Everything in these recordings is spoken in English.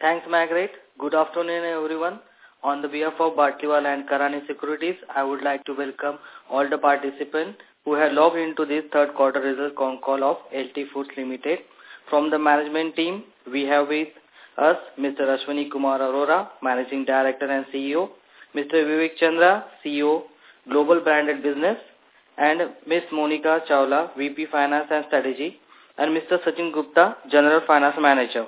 Thanks, Margaret. Good afternoon, everyone. On the behalf of Batliwala and Karani Securities, I would like to welcome all the participants who have logged into this third quarter result con call of LT Foods Limited. From the management team, we have with us Mr. Ashwani Kumar Arora, Managing Director and CEO, Mr. Vivek Chandra, CEO, Global Branded Business, and Ms. Monica Chawla, VP Finance and Strategy, and Mr. Sachin Gupta, General Finance Manager.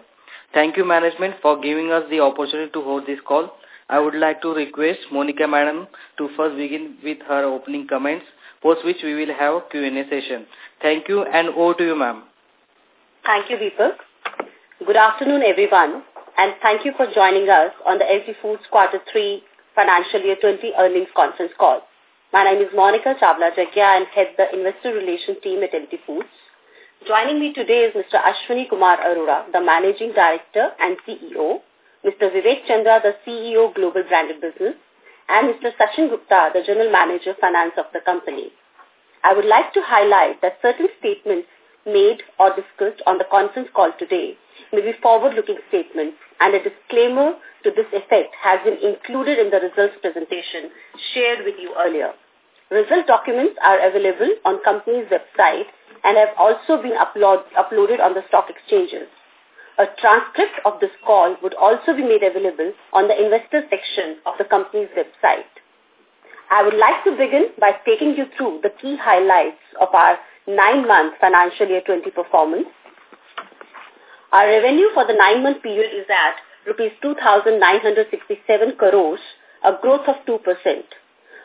Thank you, management, for giving us the opportunity to hold this call. I would like to request Monica Madam to first begin with her opening comments, post which we will have a Q&A session. Thank you, and over to you, ma'am. Thank you, Deepak. Good afternoon, everyone, and thank you for joining us on the LT Foods Quarter 3 Financial Year 20 Earnings Conference Call. My name is Monica Chawla Jaggi and head the Investor Relations team at LT Foods. Joining me today is Mr. Ashwani Kumar Arora, the Managing Director and CEO, Mr. Vivek Chandra, the CEO Global Branded Business, and Mr. Sachin Gupta, the General Manager Finance of the company. I would like to highlight that certain statements made or discussed on the conference call today may be forward-looking statements and a disclaimer to this effect has been included in the results presentation shared with you earlier. Result documents are available on company's website and have also been upload, uploaded on the stock exchanges. A transcript of this call would also be made available on the investor section of the company's website. I would like to begin by taking you through the key highlights of our nine-month financial year 20 performance. Our revenue for the nine-month period is at rupees 2,967 crores, a growth of 2%.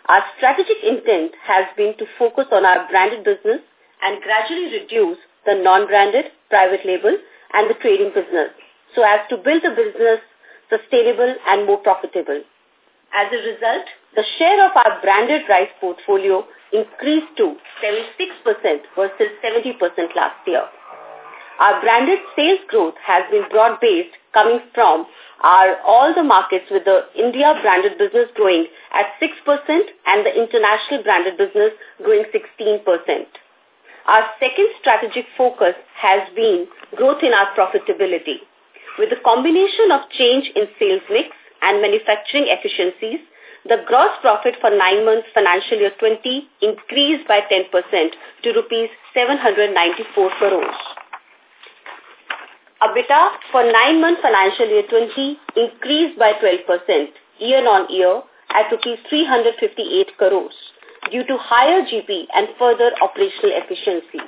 Our strategic intent has been to focus on our branded business and gradually reduce the non-branded, private label, and the trading business so as to build a business sustainable and more profitable. As a result, the share of our branded rice portfolio increased to 76% versus 70% last year. Our branded sales growth has been broad-based coming from our all the markets with the India branded business growing at 6% and the international branded business growing 16%. Our second strategic focus has been growth in our profitability. With the combination of change in sales mix and manufacturing efficiencies, the gross profit for nine months financial year 20 increased by 10% to rupees 794 crores. EBITDA for nine months financial year 20 increased by 12% year on year at rupees 358 crores due to higher GP and further operational efficiencies.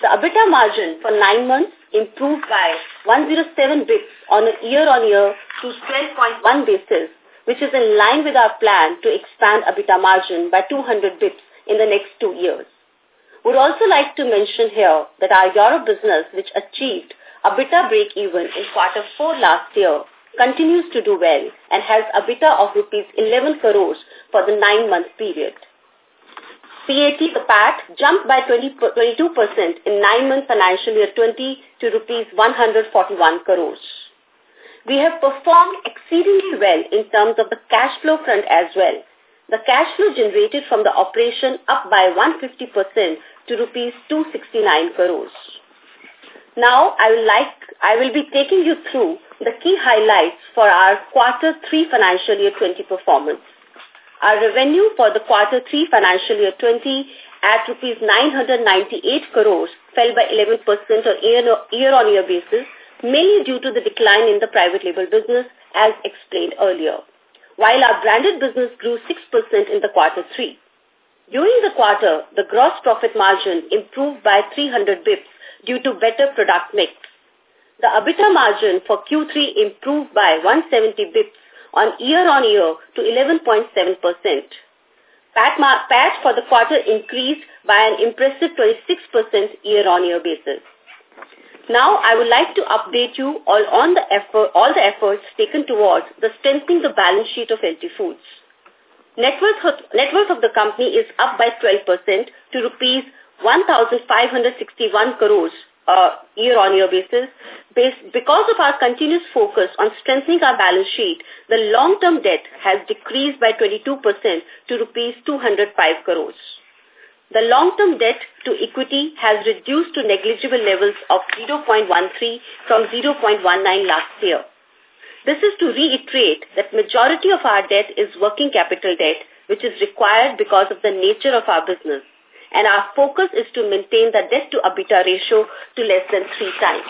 The EBITDA margin for nine months improved by 107 bips on a year-on-year to 12.1 basis, which is in line with our plan to expand EBITDA margin by 200 bips in the next two years. Would also like to mention here that our Europe business, which achieved EBITDA break-even in quarter four last year, continues to do well and has EBITDA of rupees 11 crores for the nine-month period. PAT, the PAT, jumped by 20, 22% in nine-month financial year 20 to rupees 141 crores. We have performed exceedingly well in terms of the cash flow front as well. The cash flow generated from the operation up by 150% to rupees 269 crores. Now, I will like I will be taking you through the key highlights for our quarter 3 financial year 20 performance. Our revenue for the quarter 3 financial year 20 at rupees 998 crores fell by 11% on year-on-year basis, mainly due to the decline in the private label business as explained earlier, while our branded business grew 6% in the quarter 3. During the quarter, the gross profit margin improved by 300 bips due to better product mix. The EBITDA margin for Q3 improved by 170 bips on year-on-year to 11.7%. PAT, PAT for the quarter increased by an impressive 26% year-on-year basis. Now, I would like to update you all on the effort, all the efforts taken towards the strengthening the balance sheet of LT Foods. Net worth, net worth of the company is up by 12% to rupees 1,561 crores uh, year-on-year basis. Based, because of our continuous focus on strengthening our balance sheet, the long-term debt has decreased by 22% to rupees 205 crores. The long-term debt to equity has reduced to negligible levels of 0.13 from 0.19 last year. This is to reiterate that majority of our debt is working capital debt, which is required because of the nature of our business. And our focus is to maintain the debt to EBITDA ratio to less than three times.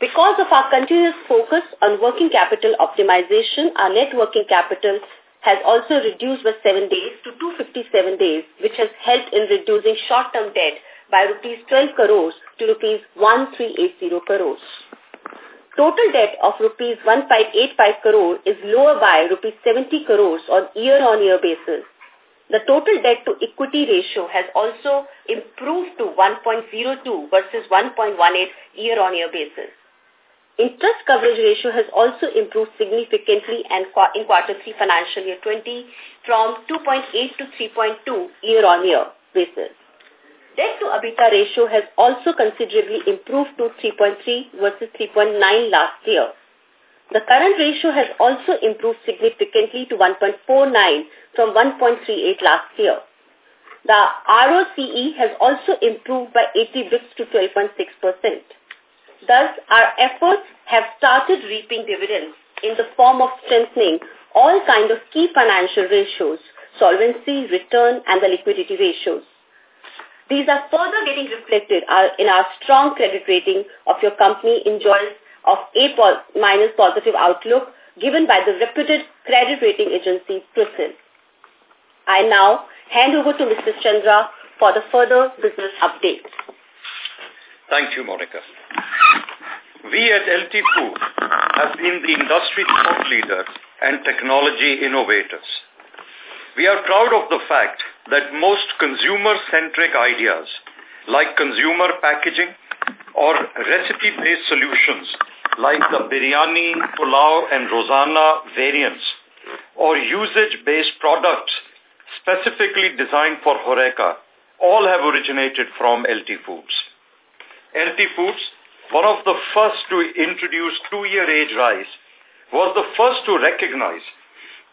Because of our continuous focus on working capital optimization, our net working capital has also reduced by 7 days to 257 days, which has helped in reducing short-term debt by rupees 12 crores to rupees 1380 crores. Total debt of rupees 1585 crore is lower by rupees 70 crores on year-on-year basis. The total debt to equity ratio has also improved to 1.02 versus 1.18 year-on-year basis. Interest coverage ratio has also improved significantly and in quarter 3 financial year 20 from 2.8 to 3.2 year-on-year basis. Debt to EBITDA ratio has also considerably improved to 3.3 versus 3.9 last year. The current ratio has also improved significantly to 1.49 from 1.38 last year. The ROCE has also improved by 80 bps to 12.6%. Thus, our efforts have started reaping dividends in the form of strengthening all kind of key financial ratios, solvency, return, and the liquidity ratios. These are further getting reflected uh, in our strong credit rating of your company enjoys of A minus positive outlook given by the reputed credit rating agency CRISIL. I now hand over to Mr. Chandra for the further business update. Thank you, Monica. We at LT Food have been the industry thought leaders and technology innovators. We are proud of the fact that most consumer-centric ideas like consumer packaging or recipe-based solutions like the biryani, pulao and rozana variants or usage-based products specifically designed for Horeca all have originated from LT Foods. LT Foods, one of the first to introduce two-year age rice, was the first to recognize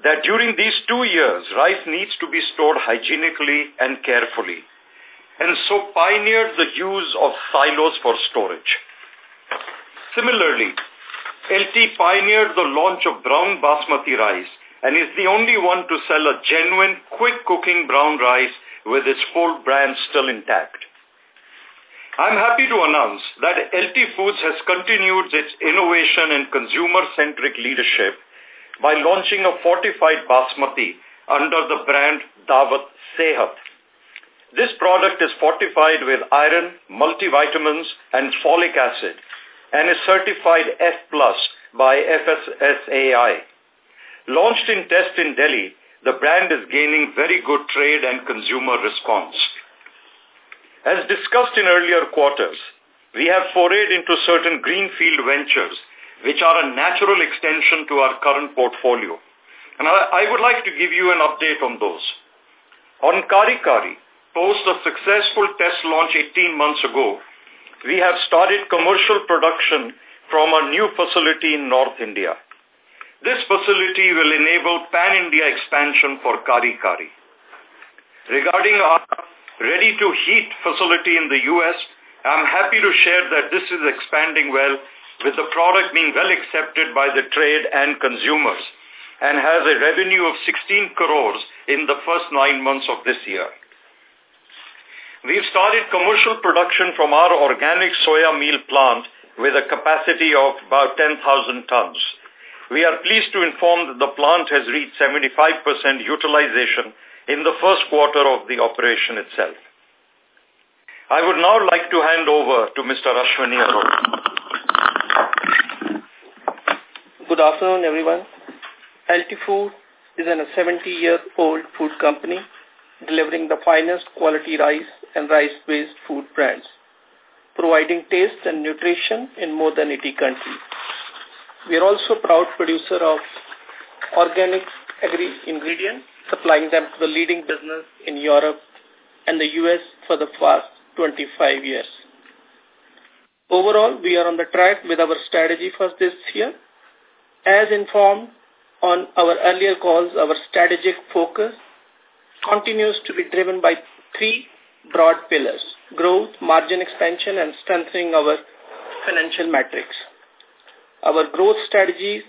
that during these two years, rice needs to be stored hygienically and carefully, and so pioneered the use of silos for storage. Similarly, LT pioneered the launch of brown basmati rice and is the only one to sell a genuine, quick-cooking brown rice with its full brand still intact. I'm happy to announce that LT Foods has continued its innovation and consumer-centric leadership by launching a fortified basmati under the brand Daawat Sehat. This product is fortified with iron, multivitamins, and folic acid and is certified F plus by FSSAI. Launched in test in Delhi, the brand is gaining very good trade and consumer response. As discussed in earlier quarters, we have forayed into certain greenfield ventures which are a natural extension to our current portfolio. And I, I would like to give you an update on those. On Kari Kari, post a successful test launch 18 months ago, we have started commercial production from a new facility in North India. This facility will enable pan-India expansion for Kari Kari. Regarding our ready-to-heat facility in the U.S., I'm happy to share that this is expanding well with the product being well accepted by the trade and consumers and has a revenue of 16 crores in the first nine months of this year. We've started commercial production from our organic soya meal plant with a capacity of about 10,000 tons. We are pleased to inform that the plant has reached 75% utilization in the first quarter of the operation itself. I would now like to hand over to Mr. Ashwani Arora. Good afternoon, everyone. LT Food is a 70-year-old food company delivering the finest quality rice and rice-based food brands, providing taste and nutrition in more than 80 countries. We are also proud producer of organic agri-ingredients, supplying them to the leading business in Europe and the U.S. for the past 25 years. Overall, we are on the track with our strategy for this year as informed on our earlier calls, our strategic focus continues to be driven by three broad pillars, growth, margin expansion, and strengthening our financial metrics. Our growth strategies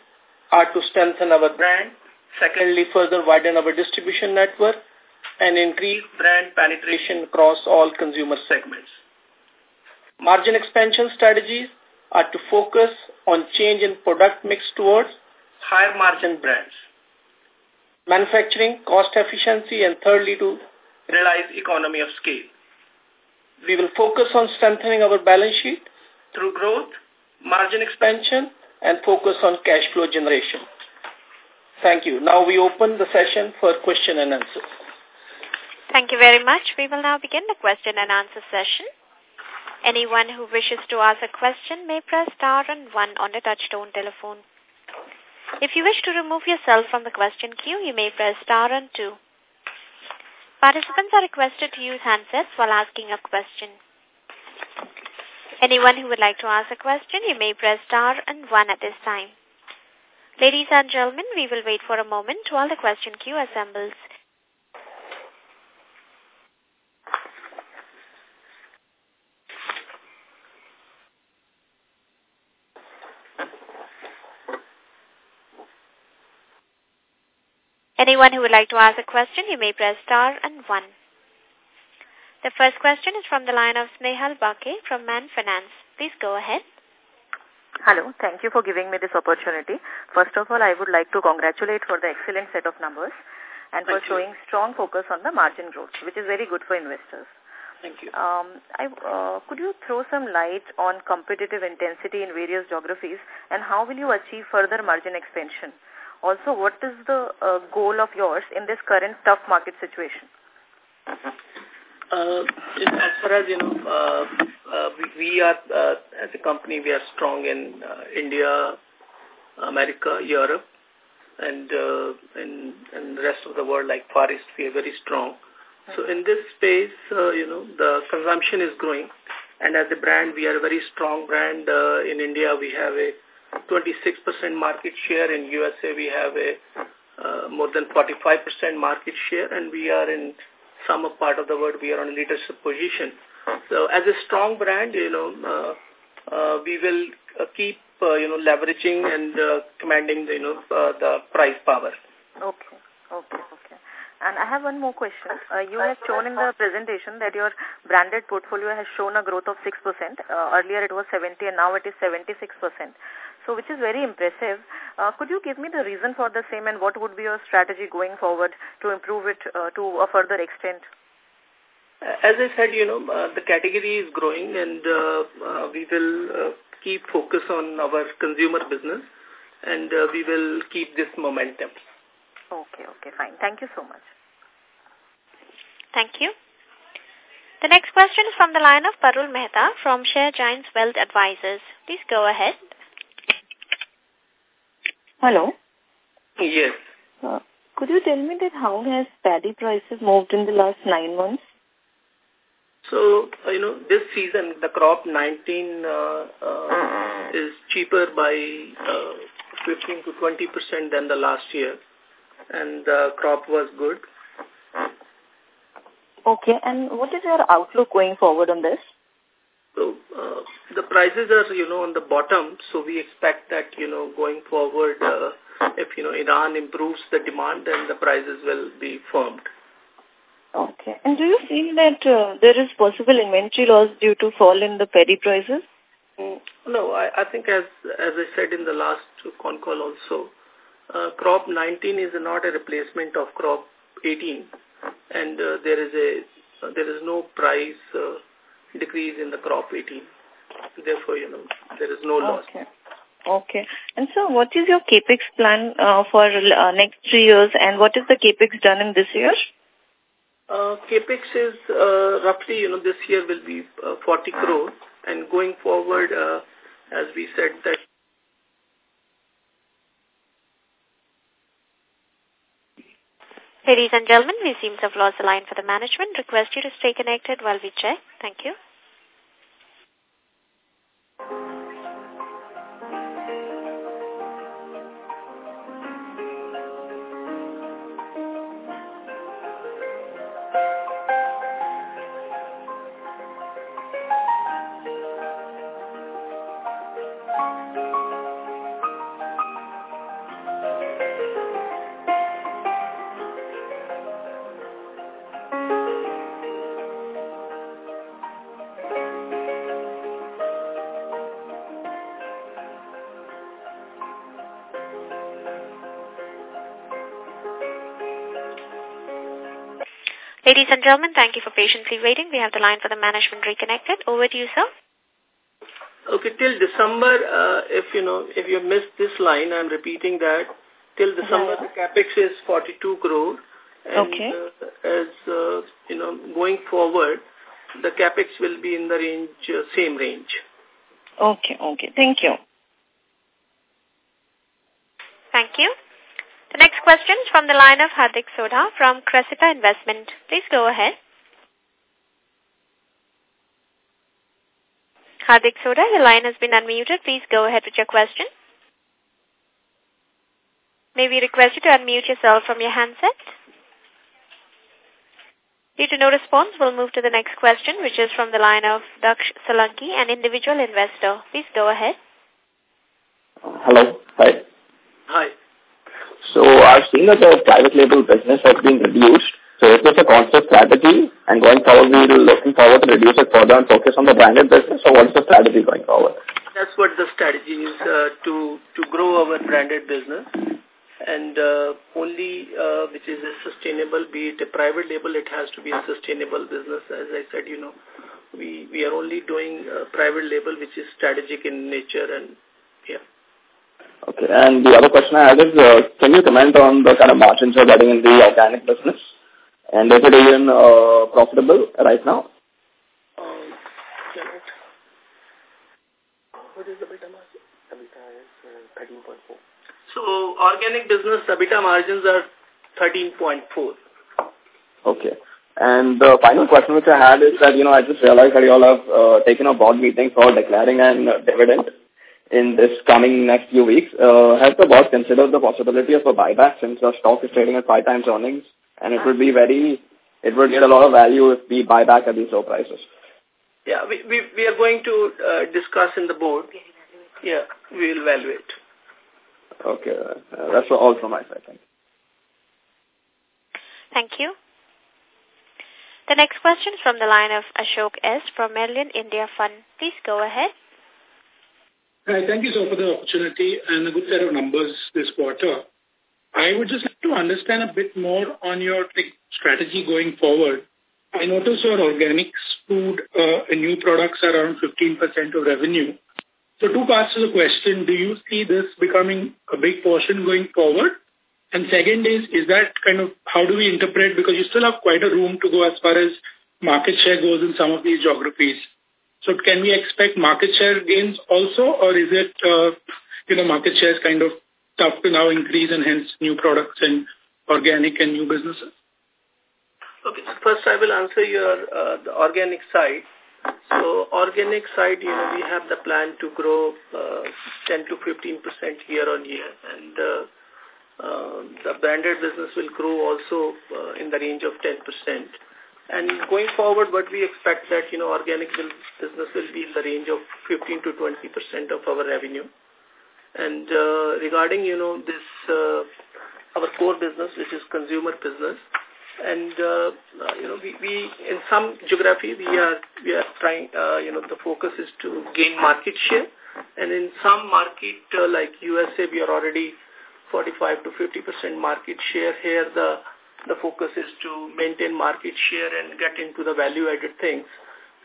are to strengthen our brand, secondly, further widen our distribution network, and increase brand penetration across all consumer segments. Margin expansion strategies are to focus on change in product mix towards higher margin brands. Manufacturing, cost efficiency, and thirdly, to realize economy of scale. We will focus on strengthening our balance sheet through growth, margin expansion, and focus on cash flow generation. Thank you. Now we open the session for question and answer. Thank you very much. We will now begin the question and answer session. Anyone who wishes to ask a question may press star and one on the touchtone telephone. If you wish to remove yourself from the question queue, you may press star and two. Participants are requested to use handsets while asking a question. Anyone who would like to ask a question, you may press star and one at this time. Ladies and gentlemen, we will wait for a moment while the question queue assembles. Anyone who would like to ask a question, you may press star and one. The first question is from the line of Snehal Bake from Man Finance. Please go ahead. Hello. Thank you for giving me this opportunity. First of all, I would like to congratulate for the excellent set of numbers and Thank for you. showing strong focus on the margin growth, which is very good for investors. Thank you. Um, I, uh, could you throw some light on competitive intensity in various geographies and how will you achieve further margin expansion? Also, what is the uh, goal of yours in this current tough market situation? Uh, as far as, you know, uh, uh, we, we are, uh, as a company, we are strong in uh, India, America, Europe, and uh, in, in the rest of the world, like Far East, we are very strong. So in this space, uh, you know, the consumption is growing. And as a brand, we are a very strong brand. Uh, in India, we have a 26% market share. In USA, we have a uh, more than 45% market share, and we are in some part of the world, we are on a leadership position. So as a strong brand, you know, uh, uh, we will uh, keep, uh, you know, leveraging and uh, commanding, the, you know, uh, the price power. Okay, okay, okay. And I have one more question. Uh, you have shown in the presentation that your branded portfolio has shown a growth of 6%. Uh, earlier it was 70 and now it is 76% so which is very impressive. Uh, could you give me the reason for the same and what would be your strategy going forward to improve it uh, to a further extent? As I said, you know, uh, the category is growing and uh, uh, we will uh, keep focus on our consumer business and uh, we will keep this momentum. Okay, okay, fine. Thank you so much. Thank you. The next question is from the line of Parul Mehta from Share Giants Wealth Advisors. Please go ahead. Hello. Yes. Uh, could you tell me that how has paddy prices moved in the last nine months? So, uh, you know, this season, the crop 19 uh, uh, is cheaper by uh, 15 to 20% than the last year. And the crop was good. Okay, and what is your outlook going forward on this? So uh, the prices are, you know, on the bottom. So we expect that, you know, going forward, uh, if, you know, Iran improves the demand, then the prices will be firmed. Okay. And do you feel that uh, there is possible inventory loss due to fall in the paddy prices? Mm, no, I, I think as as I said in the last con call also, uh, crop 19 is not a replacement of crop 18, and uh, there is a uh, there is no price uh, decrease in the crop 18. Therefore, you know, there is no loss. Okay. Okay. And so what is your capex plan uh, for uh, next three years and what is the capex done in this year? Uh, capex is uh, roughly, you know, this year will be uh, 40 crore and going forward, uh, as we said that Ladies and gentlemen, we seem to have lost the line for the management. Request you to stay connected while we check. Thank you. Ladies and gentlemen, thank you for patiently waiting. We have the line for the management reconnected. Over to you, sir. Okay, till December, uh, if you know, if you missed this line, I'm repeating that. Till December, yeah. the capex is 42 crore. And, okay. Uh, as uh, you know, going forward, the capex will be in the range, uh, same range. Okay, okay. Thank you. Thank you. The next question is from the line of Hardik Sodha from Cressida Investment. Please go ahead. Hardik Sodha, your line has been unmuted. Please go ahead with your question. May we request you to unmute yourself from your handset? Due to no response, we'll move to the next question, which is from the line of Daksh Solanki, an individual investor. Please go ahead. Hello. Hi. Hi. So I've seen that the private label business has been reduced. So is this a conscious strategy? And going forward, we're looking forward to reduce it further and focus on the branded business? Or what's the strategy going forward? That's what the strategy is, uh, to, to grow our branded business and uh, only uh, which is a sustainable, be it a private label, it has to be a sustainable business. As I said, you know, we, we are only doing uh, private label which is strategic in nature and yeah. Okay, and the other question I had is, uh, can you comment on the kind of margins you're getting in the organic business? And is it even uh, profitable right now? Um, what is the EBITDA margin? EBITDA is uh, 13.4. So organic business EBITDA margins are 13.4. Okay. And the final question which I had is that, you know, I just realized that you all have uh, taken a board meeting for declaring an dividend in this coming next few weeks. Uh, has the board considered the possibility of a buyback since the stock is trading at five times earnings? And it would be very, it would get a lot of value if we buy back at these low prices. Yeah, we, we, we are going to uh, discuss in the board. Yeah, we will evaluate. Okay, uh, that's all from my side. Thank you. Thank you. The next question is from the line of Ashok S. from Merlin India Fund. Please go ahead. Hi, thank you so for the opportunity and a good set of numbers this quarter. I would just like to understand a bit more on your strategy going forward. I notice your organics food uh, and new products are around 15% of revenue. So two parts to the question. Do you see this becoming a big portion going forward? And second is, is that kind of, how do we interpret, because you still have quite a room to go as far as market share goes in some of these geographies. So can we expect market share gains also, or is it, uh, you know, market shares kind of tough to now increase and hence new products and organic and new businesses? Okay, so first I will answer your uh, the organic side. So organic side, you know, we have the plan to grow uh, 10 to 15 percent year on year, and uh, uh, the branded business will grow also uh, in the range of 10 percent. And going forward, what we expect that you know organic will, business will be in the range of 15 to 20 percent of our revenue. And uh, regarding you know this uh, our core business, which is consumer business, and uh, uh, you know we, we in some geography we are we are trying uh, you know the focus is to gain market share and in some market uh, like USA we are already 45 to 50 percent market share here the the focus is to maintain market share and get into the value added things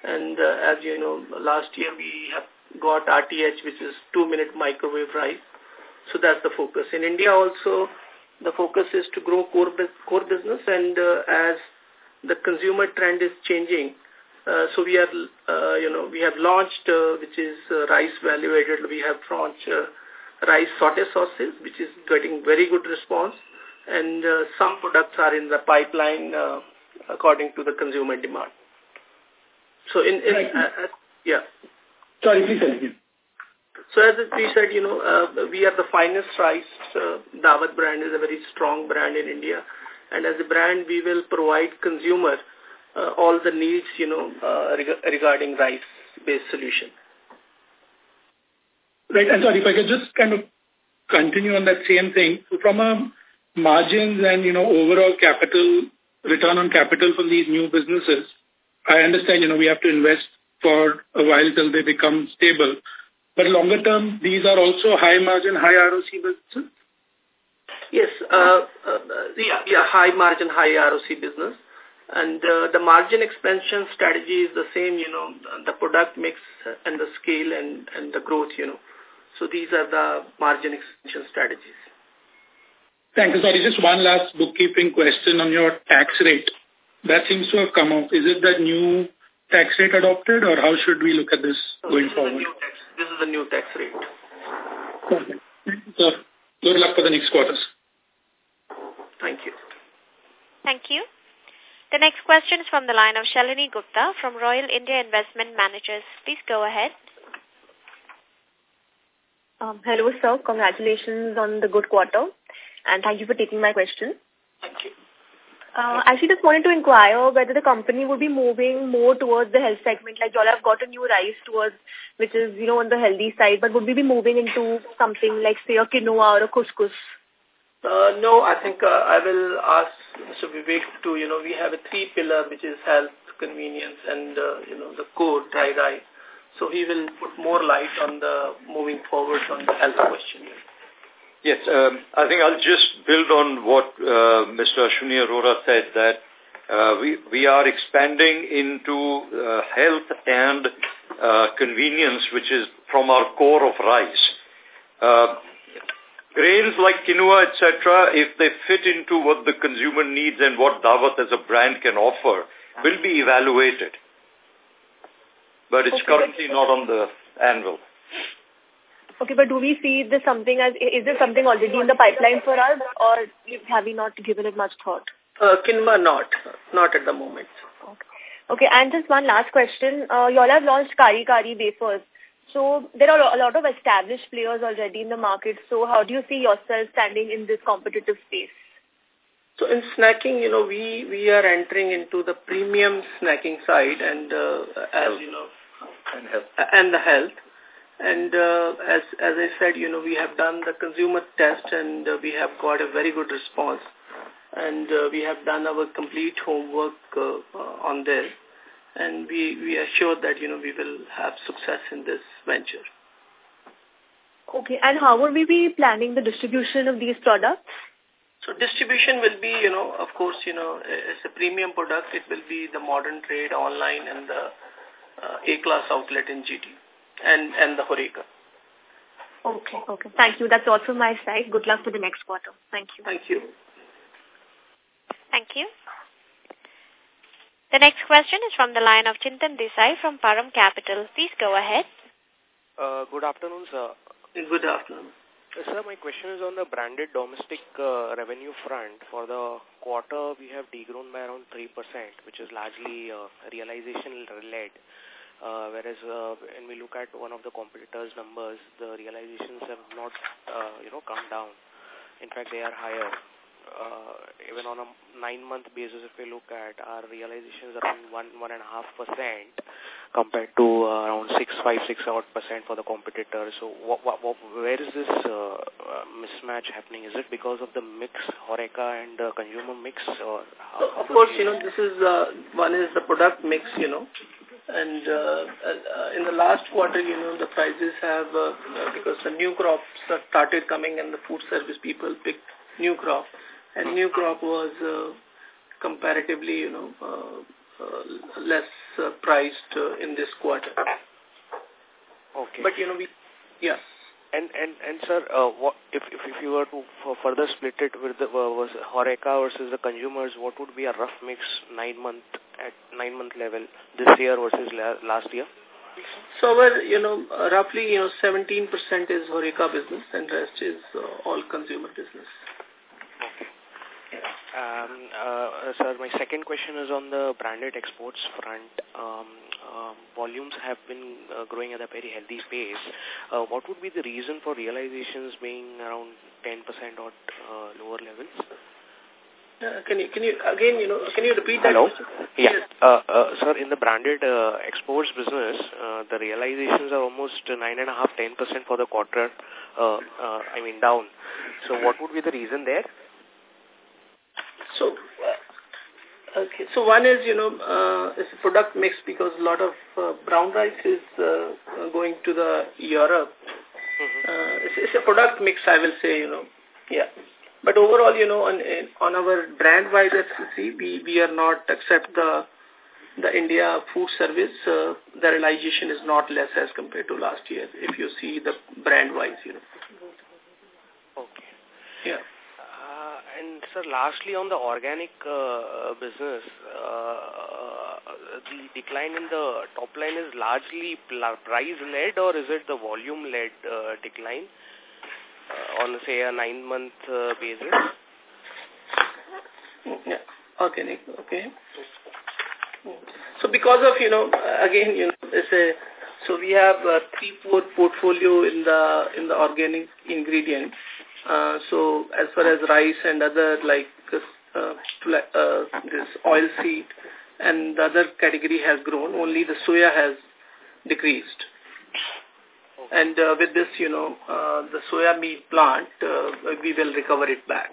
and uh, as you know last year we have got RTH which is two minute microwave rice so that's the focus in India also the focus is to grow core, core business and uh, as the consumer trend is changing, uh, so we are, uh, you know, we have launched, uh, which is uh, rice value added. We have launched uh, rice saute sauces, which is getting very good response. And uh, some products are in the pipeline uh, according to the consumer demand. So in, in right. uh, uh, yeah. Sorry, please continue. So as we said, you know, uh, we are the finest rice. Uh, Daawat brand is a very strong brand in India. And as a brand, we will provide consumer uh, all the needs, you know, uh, reg regarding rice-based solution. Right. And sorry, if I could just kind of continue on that same thing. From a margins and, you know, overall capital, return on capital from these new businesses, I understand, you know, we have to invest for a while till they become stable. But longer term, these are also high margin, high ROC businesses? Yes, uh, uh, yeah, yeah, high margin, high ROC business. And uh, the margin expansion strategy is the same, you know, the product mix and the scale and, and the growth, you know. So these are the margin expansion strategies. Thank you. Sorry, just one last bookkeeping question on your tax rate. That seems to have come up. Is it the new tax rate adopted or how should we look at this going this forward? Is tax, this is the new tax rate. Okay. Sir, good luck for the next quarters. Thank you. Thank you. The next question is from the line of Shalini Gupta from Royal India Investment Managers. Please go ahead. Um, hello, sir. Congratulations on the good quarter and thank you for taking my question. Thank you. Uh, actually, just wanted to inquire whether the company would be moving more towards the health segment. Like, y'all have got a new rice towards, which is, you know, on the healthy side, but would we be moving into something like, say, a quinoa or a couscous? Uh, no, I think uh, I will ask Mr. Vivek to, you know, we have a three pillar, which is health, convenience, and, uh, you know, the core dry rice. So he will put more light on the moving forward on the health question. Yes, um, I think I'll just build on what uh, Mr. Ashwani Arora said that uh, we, we are expanding into uh, health and uh, convenience, which is from our core of rice. Uh, grains like quinoa, etc., if they fit into what the consumer needs and what Daawat as a brand can offer, will be evaluated. But it's okay, currently not on the anvil. Okay, but do we see this something as, is there something already in the pipeline for us or have we not given it much thought? Uh, quinoa not, not at the moment. Okay. Okay, and just one last question. Uh, you all have launched Kari Kari wafers. So there are a lot of established players already in the market. So how do you see yourself standing in this competitive space? So in snacking, you know, we, we are entering into the premium snacking side and uh, as you know, and health. And the health. And uh, as as I said, you know, we have done the consumer test and uh, we have got a very good response. And uh, we have done our complete homework uh, uh, on this. And we, we are sure that, you know, we will have success in this venture. Okay, and how will we be planning the distribution of these products? So distribution will be, you know, of course, you know, it's a premium product. It will be the modern trade, online, and the uh, A-class outlet in GT and, and the Horeca. Okay, okay. Thank you. That's all from my side. Good luck for the next quarter. Thank you. Thank you. Thank you. The next question is from the line of Chintan Desai from Param Capital. Please go ahead. Uh, good afternoon, sir. Good afternoon. Uh, sir, my question is on the branded domestic uh, revenue front. For the quarter, we have degrown by around 3%, which is largely uh, realization-led. Uh, whereas uh, when we look at one of the competitors' numbers, the realizations have not, uh, you know, come down. In fact, they are higher. Uh, even on a nine-month basis, if we look at our realizations around one one and a half percent compared to uh, around six five six odd percent for the competitor. So, what, what, what, where is this uh, uh, mismatch happening? Is it because of the mix, Horeca and uh, consumer mix, or how, of course, you know, this is uh, one is the product mix, you know, and uh, uh, in the last quarter, you know, the prices have, uh, because the new crops started coming and the food service people picked new crop, and new crop was uh, comparatively, you know, uh, uh, less uh, priced uh, in this quarter. Okay. But, you know, we, yeah. And and and sir, uh, what if if if you were to further split it with the uh, was Horeca versus the consumers, what would be a rough mix nine month at nine month level this year versus la last year? So, well, you know, roughly, you know, 17% is Horeca business and rest is uh, all consumer business. Um, uh, sir, my second question is on the branded exports front. Um, uh, volumes have been uh, growing at a very healthy pace. Uh, what would be the reason for realizations being around 10% or uh, lower levels? Uh, can you, can you, again, you know, can you repeat that Hello? question? Yeah. Yes. Uh, uh, sir, in the branded uh, exports business, uh, the realizations are almost 9.5-10% for the quarter, uh, uh, I mean, down. So what would be the reason there? So, uh, okay. So one is, you know, uh, it's a product mix because a lot of uh, brown rice is uh, going to the Europe. Mm -hmm. uh, it's, it's, a product mix, I will say, you know. Yeah. But overall, you know, on, on our brand-wise FCC, we, we are not, except the the India food service, uh, the realization is not less as compared to last year, if you see the brand-wise, you know. Okay. Yeah. Uh, and sir, lastly on the organic uh, business, uh, the decline in the top line is largely price-led or is it the volume-led uh, decline uh, on, say, a nine-month uh, basis? Yeah. Organic, okay. So because of, you know, again, you know, it's a, so we have a three, four portfolio in the, in the organic ingredients. Uh, so as far as rice and other like uh, uh, this oil seed and the other category has grown, only the soya has decreased. And uh, with this, you know, uh, the soya meal plant, uh, we will recover it back.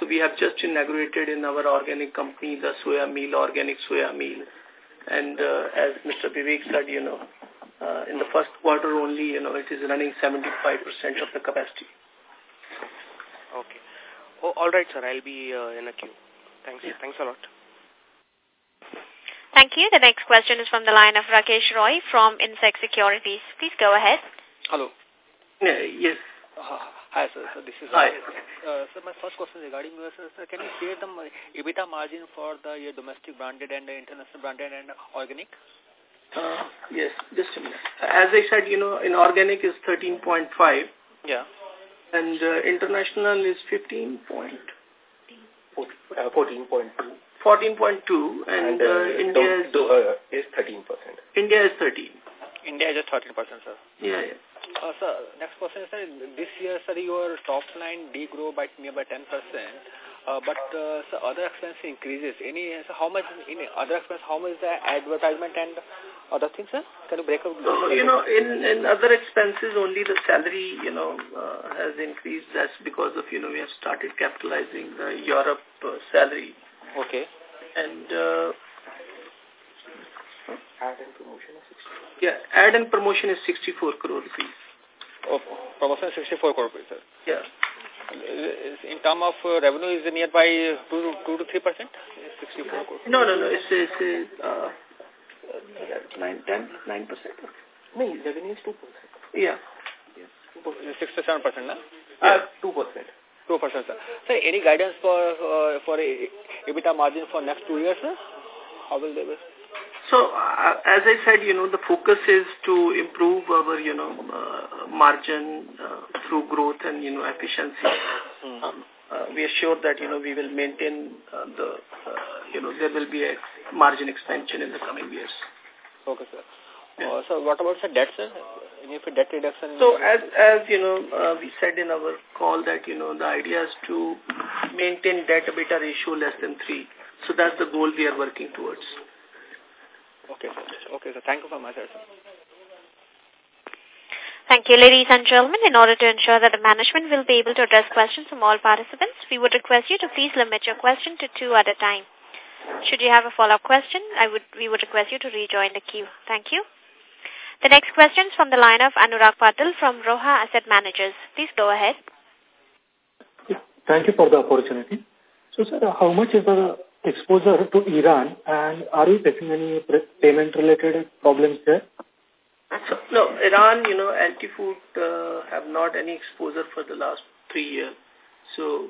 So we have just inaugurated in our organic company the soya meal, organic soya meal. And uh, as Mr. Vivek said, you know, uh, in the first quarter only, you know, it is running 75% of the capacity. Okay. Oh, all right, sir. I'll be uh, in a queue. Thanks. Yeah. Thanks a lot. Thank you. The next question is from the line of Rakesh Roy from Insect Securities. Please go ahead. Hello. Yeah, yes. Uh, hi, sir. So this is hi. Uh, so my first question regarding uh, sir, sir, can you share the EBITDA margin for the your domestic branded and the international branded and organic? Uh, yes, just a minute. As I said, you know, in organic is 13.5. Yeah. And uh, international is 15 point. 14.2. 14.2 14.2 and, and uh, uh, India is, uh, is 13%. India is 13. India is just 13%, sir. Yeah, yeah. Uh, sir, next question is, sir, this year, sir, your top line degrow by nearby 10%, uh, but uh, sir, other expense increases. Any, so how much, in other expense, how much the advertisement and other things, sir? Can you break up? So, you know, in, in other expenses, only the salary, you know, uh, has increased. That's because of, you know, we have started capitalizing the Europe uh, salary. Okay. And, uh, ad and promotion is 60. Yeah, ad and promotion is 64 crore rupees. Oh, promotion is 64 crore rupees, sir. Yeah. In terms of uh, revenue, is it nearby 2, 2 to 3 percent? 64 crore. No, no, no. It's, it's uh, 9, 10, 9 percent. No, revenue is 2 percent. Yeah. Yes. 6 to 7 percent, no? Yeah. Uh, 2 percent. 2 percent, sir. Sir, any guidance for uh, for a EBITDA margin for next two years, sir? How will they be? So, uh, as I said, you know, the focus is to improve our, you know, uh, margin uh, through growth and, you know, efficiency. Hmm. Um, uh, we are sure that, you know, we will maintain uh, the, uh, you know, there will be a margin expansion in the coming years. Okay, sir. Yeah. Uh, so what about the debt, sir? Any debt reduction? So as, as you know, uh, we said in our call that, you know, the idea is to maintain debt EBITDA ratio less than 3. So that's the goal we are working towards. Okay, sir. Okay, sir. Thank you for my sir. Thank you, ladies and gentlemen. In order to ensure that the management will be able to address questions from all participants, we would request you to please limit your question to two at a time. Should you have a follow-up question, I would we would request you to rejoin the queue. Thank you. The next question is from the line of Anurag Patil from Roha Asset Managers. Please go ahead. Thank you for the opportunity. So, sir, how much is the exposure to Iran and are you facing any payment-related problems there? So, no, Iran, you know, LT Food uh, have not any exposure for the last three years. So,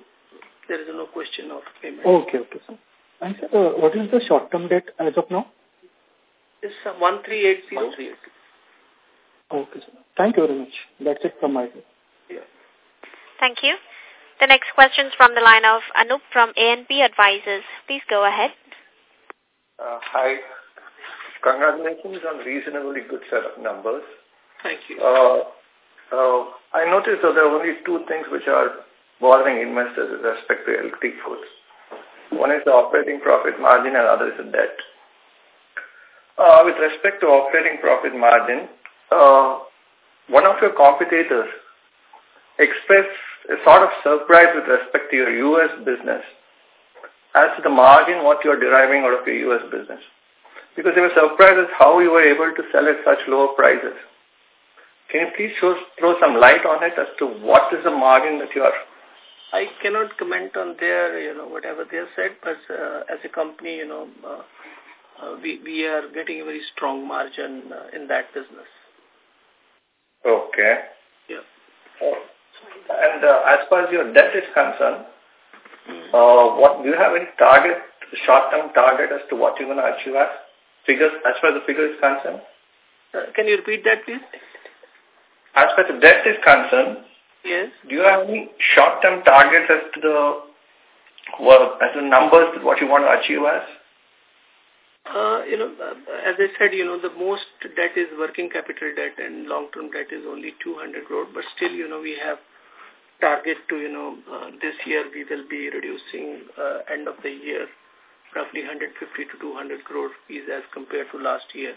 there is no question of payment. Okay, okay, sir. And sir, uh, what is the short-term debt as of now? It's uh, 1380. 1380. Okay, sir. Thank you very much. That's it from my side. Yeah. Thank you. The next question is from the line of Anup from ANP Advisors. Please go ahead. Uh, hi. Congratulations on reasonably good set of numbers. Thank you. Uh, uh, I noticed that there are only two things which are bothering investors with respect to LT Foods. One is the operating profit margin and other is the debt. Uh, with respect to operating profit margin, uh, one of your competitors expressed a sort of surprise with respect to your U.S. business as to the margin what you are deriving out of your U.S. business. Because they were surprised as how you were able to sell at such lower prices. Can you please show, throw some light on it as to what is the margin that you are I cannot comment on their, you know, whatever they have said, but uh, as a company, you know, uh, uh, we, we are getting a very strong margin uh, in that business. Okay. Yeah. Oh. And uh, as far as your debt is concerned, uh, what do you have any target, short-term target as to what you're going to achieve as figures, as far as the figure is concerned? Uh, can you repeat that, please? As far as the debt is concerned, yes. Do you have any short-term targets as to the well, as the numbers that what you want to achieve as? Uh, you know, uh, as I said, you know, the most debt is working capital debt and long-term debt is only 200 crore, but still, you know, we have target to, you know, uh, this year we will be reducing uh, end of the year roughly 150 to 200 crore rupees as compared to last year.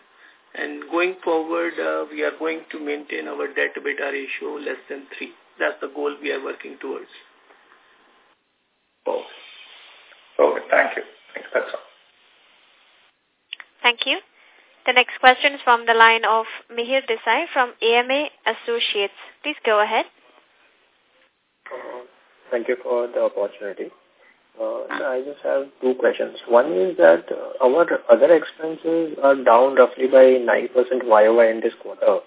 And going forward, uh, we are going to maintain our debt-to-EBITDA ratio less than 3. That's the goal we are working towards. Oh. Okay, thank you. Thanks, that's all. Thank you. The next question is from the line of Mihir Desai from AMA Associates. Please go ahead. Uh, thank you for the opportunity. Uh, I just have two questions. One is that uh, our other expenses are down roughly by 9% YOY in this quarter.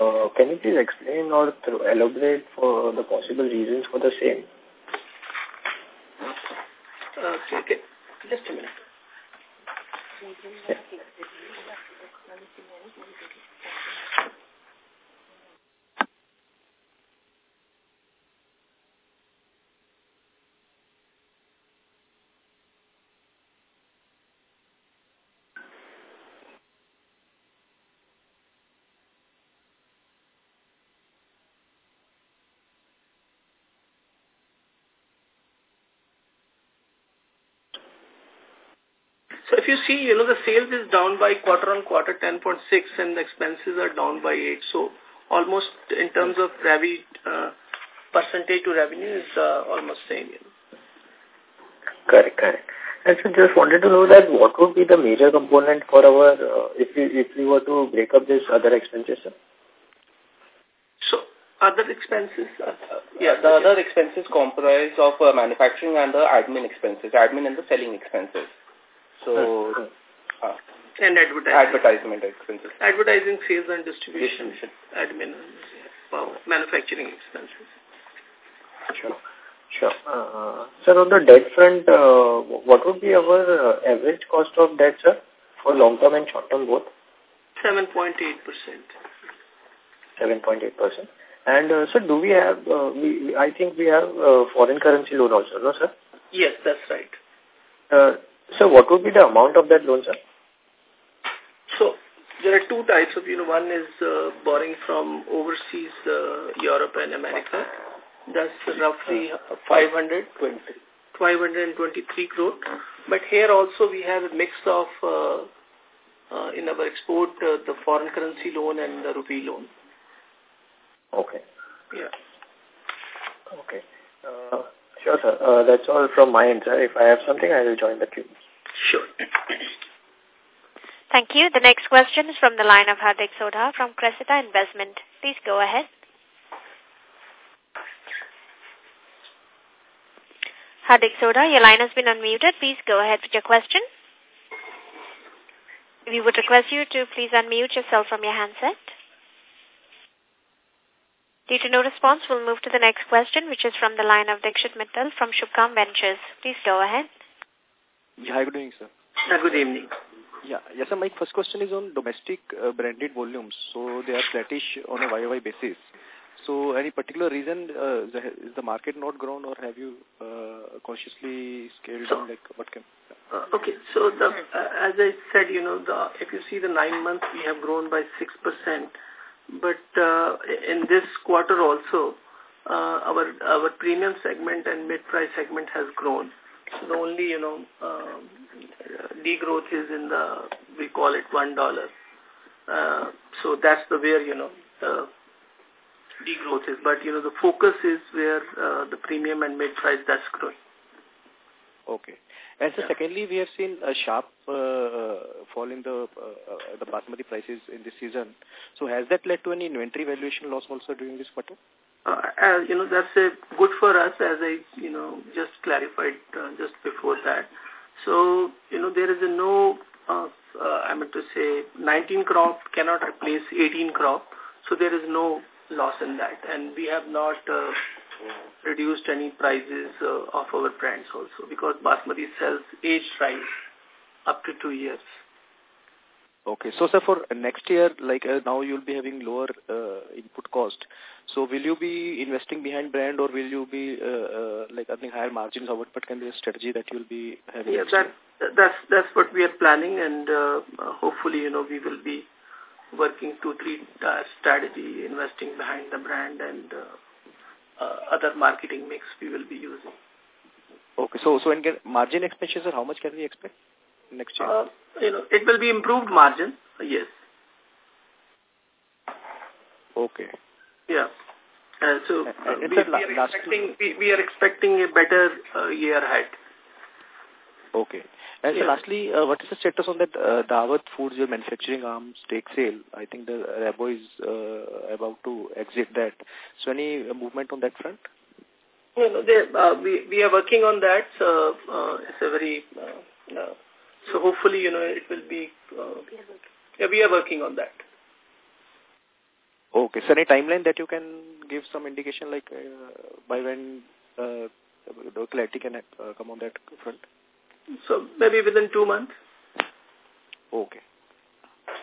Uh, can you please explain or elaborate for the possible reasons for the same? Okay, okay. Just a minute. Yeah. So if you see, you know, the sales is down by quarter on quarter 10.6 and the expenses are down by 8. So almost in terms of revenue, uh, percentage to revenue is uh, almost same. You know. Correct, correct. And so just wanted to know that what would be the major component for our, uh, if we if we were to break up this other expenses, sir? So other expenses? Uh, yeah, the other expenses comprise of uh, manufacturing and the admin expenses, admin and the selling expenses. So, uh, and advertising. advertisement expenses. Advertising, sales and distribution, distribution. admin, well, manufacturing expenses. Sure. Sure. Uh, sir, on the debt front, uh, what would be our uh, average cost of debt, sir, for long-term and short-term both? 7.8%. 7.8%. And, uh, sir, do we have, uh, we, I think we have uh, foreign currency loan also, no, sir? Yes, that's right. Uh, so what would be the amount of that loan, sir? So there are two types of, you know, one is uh, borrowing from overseas uh, Europe and America. That's roughly 520, 523 crore. But here also we have a mix of, uh, uh, in our export, uh, the foreign currency loan and the rupee loan. Okay. Yeah. Okay. Uh, sure, sir. Uh, that's all from my end, sir. If I have something, I will join the queue. Sure. Thank you. The next question is from the line of Hardik Sodha from Cressida Investment. Please go ahead. Hardik Sodha, your line has been unmuted. Please go ahead with your question. We would request you to please unmute yourself from your handset. Due to no response, we'll move to the next question, which is from the line of Dikshit Mittal from Subhkam Ventures. Please go ahead. Yeah, hi, good evening, sir. Good evening. Yeah, yes, sir. My first question is on domestic uh, branded volumes. So they are flattish on a YOY basis. So any particular reason uh, is the market not grown or have you uh, consciously scaled down? Like what can? Uh, okay, so the, uh, as I said, you know, the if you see the nine months, we have grown by six percent, but uh, in this quarter also, uh, our our premium segment and mid price segment has grown. So the only you know um, degrowth is in the we call it one dollar. Uh, so that's the where you know the degrowth is. But, you know, the focus is where uh, the premium and mid-price that's growing. Okay. And so yeah. secondly, we have seen a sharp uh, fall in the uh, the basmati prices in this season. So has that led to any inventory valuation loss also during this quarter? Uh, you know, that's a good for us as I, you know, just clarified uh, just before that. So, you know, there is a no, uh, uh, I mean to say, 19 crop cannot replace 18 crop. So there is no loss in that. And we have not uh, reduced any prices uh, of our brands also because Basmati sells aged rice up to two years. Okay. So, sir, for next year, like uh, now you'll be having lower uh, input cost. So, will you be investing behind brand or will you be uh, uh, like earning higher margins or what, what can be a strategy that you'll be having Yeah, that, that's, that's what we are planning and uh, hopefully, you know, we will be working two, three uh, strategy, investing behind the brand and uh, uh, other marketing mix we will be using. Okay. So, so in margin expansion, sir, how much can we expect next year? Uh, you know, it will be improved margin, yes. Okay. Yeah. Uh, so uh, we, we, are expecting, we, we are expecting a better uh, year ahead. Okay. And so lastly, uh, what is the status on that uh, Daawat Foods your manufacturing arm stake sale? I think the Rabo is uh, about to exit that. So any uh, movement on that front? You know, they, uh, we, we are working on that. So, uh, it's a very, so hopefully, you know, it will be, uh, yeah, we are working on that. Okay. So any timeline that you can give some indication like uh, by when uh, the clarity can uh, come on that front? So maybe within two months. Okay.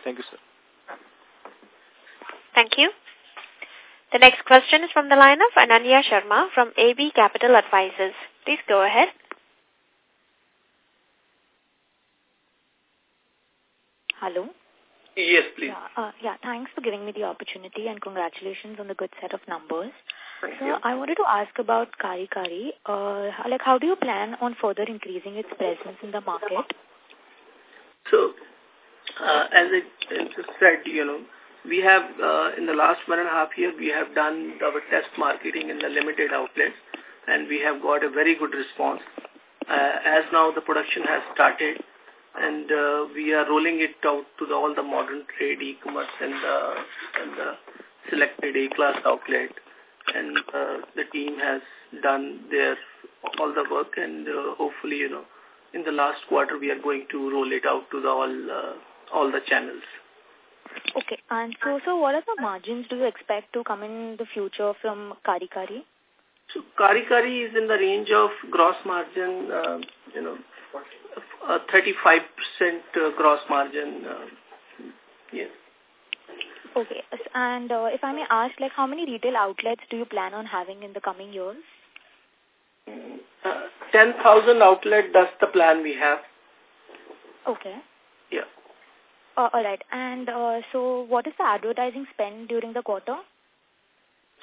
Thank you, sir. Thank you. The next question is from the line of Ananya Sharma from AB Capital Advisors. Please go ahead. Hello. Yes, please. Yeah, uh, yeah, thanks for giving me the opportunity and congratulations on the good set of numbers. Thank so you. I wanted to ask about Kari Kari. Uh, like, how do you plan on further increasing its presence in the market? So, uh, as I just said, you know, we have, uh, in the last one and a half year, we have done our test marketing in the limited outlets and we have got a very good response. Uh, as now the production has started and uh, we are rolling it out to the, all the modern trade, e-commerce and, uh, and the selected A-class outlet and uh, the team has done their all the work and uh, hopefully, you know, in the last quarter we are going to roll it out to the all uh, all the channels. Okay, and so, so what are the margins do you expect to come in the future from Kari Kari? So Kari Kari is in the range of gross margin, uh, you know, uh, 35% uh, gross margin. Uh, yes. Okay, and uh, if I may ask, like, how many retail outlets do you plan on having in the coming years? Uh, 10,000 outlet, that's the plan we have. Okay. Yeah. Uh, all right, and uh, so what is the advertising spend during the quarter?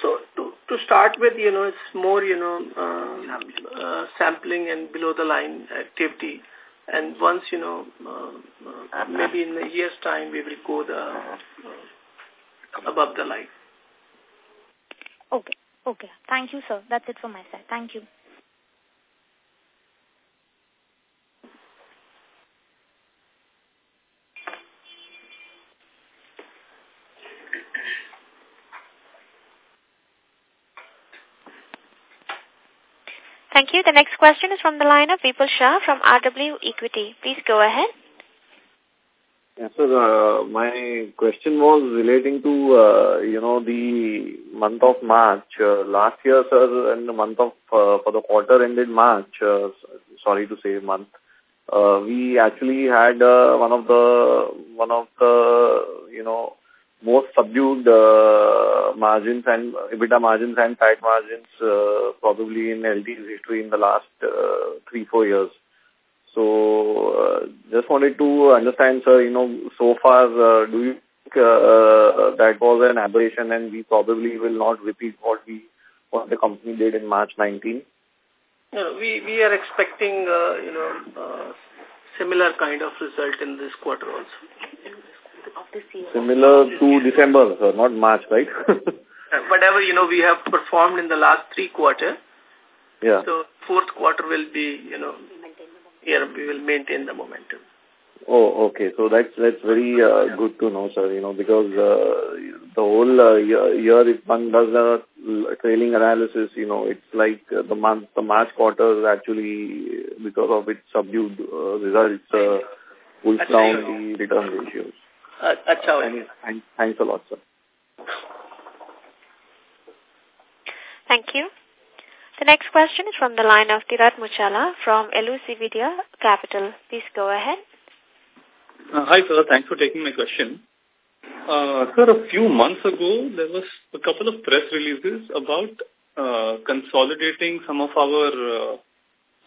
So to, to start with, you know, it's more, you know, uh, uh, sampling and below the line activity. And once, you know, uh, uh, maybe in a year's time, we will go the uh, above the line. Okay, okay. Thank you, sir. That's it from my side. Thank you. Thank you. The next question is from the line of Vipul Shah from RW Equity. Please go ahead. Yes, sir. Uh, my question was relating to, uh, you know, the month of March. Uh, last year, sir, and the month of, uh, for the quarter ended March, uh, sorry to say month, uh, we actually had uh, one of the, one of the, you know, most subdued uh, margins and EBITDA margins and PAT margins uh, probably in LT's history in the last uh, three, four years. So, uh, just wanted to understand, sir, you know, so far, uh, do you think uh, that was an aberration and we probably will not repeat what we, what the company did in March 19? You know, we, we are expecting, uh, you know, uh, similar kind of result in this quarter also. Similar to December, sir, not March, right? Uh, Whatever, you know, we have performed in the last three quarters. yeah. So fourth quarter will be, you know, here we will maintain the momentum. Oh, okay. So that's that's very uh, good to know, sir. You know, because uh, the whole uh, year, year, if one does a trailing analysis, you know, it's like uh, the month, the March quarter is actually because of its subdued uh, results uh, pulls down the return ratios. Uh, acha, uh, thanks, a lot, sir. Thank you. The next question is from the line of Tirat Muchala from Elucividia Capital. Please go ahead. Uh, hi, sir. Thanks for taking my question. Uh, sir, a few months ago, there was a couple of press releases about uh, consolidating some of our uh,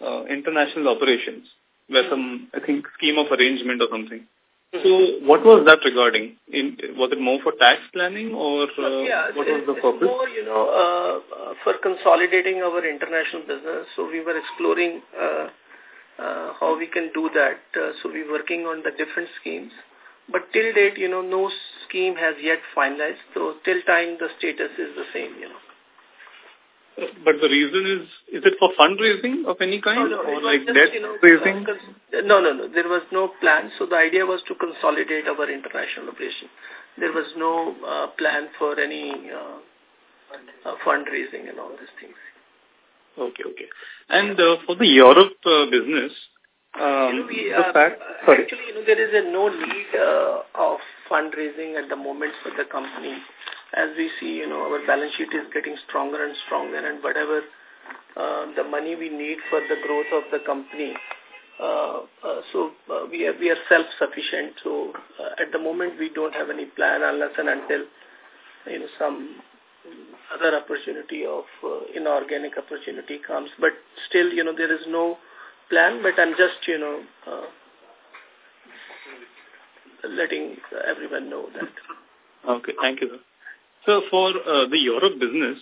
uh, international operations, where some, I think, scheme of arrangement or something. So what was that regarding? In, was it more for tax planning or uh, yeah, what was the purpose? more, you know, uh, for consolidating our international business. So we were exploring uh, uh, how we can do that. Uh, so we're working on the different schemes. But till date, you know, no scheme has yet finalized. So till time, the status is the same, you know. But the reason is, is it for fundraising of any kind no, no, or like just, debt you know, raising? Uh, no, no, no. There was no plan. So the idea was to consolidate our international operation. There was no uh, plan for any uh, uh, fundraising and all these things. Okay, okay. And uh, for the Europe uh, business, um, you know, we, the uh. Actually, you know, there is a no need uh, of fundraising at the moment for the company. As we see, you know, our balance sheet is getting stronger and stronger and whatever uh, the money we need for the growth of the company, uh, uh, so uh, we are, we are self-sufficient. So uh, at the moment, we don't have any plan unless and until, you know, some other opportunity of uh, inorganic opportunity comes. But still, you know, there is no plan, but I'm just, you know, uh, letting everyone know that. Okay, thank you. Sir. For uh, the Europe business,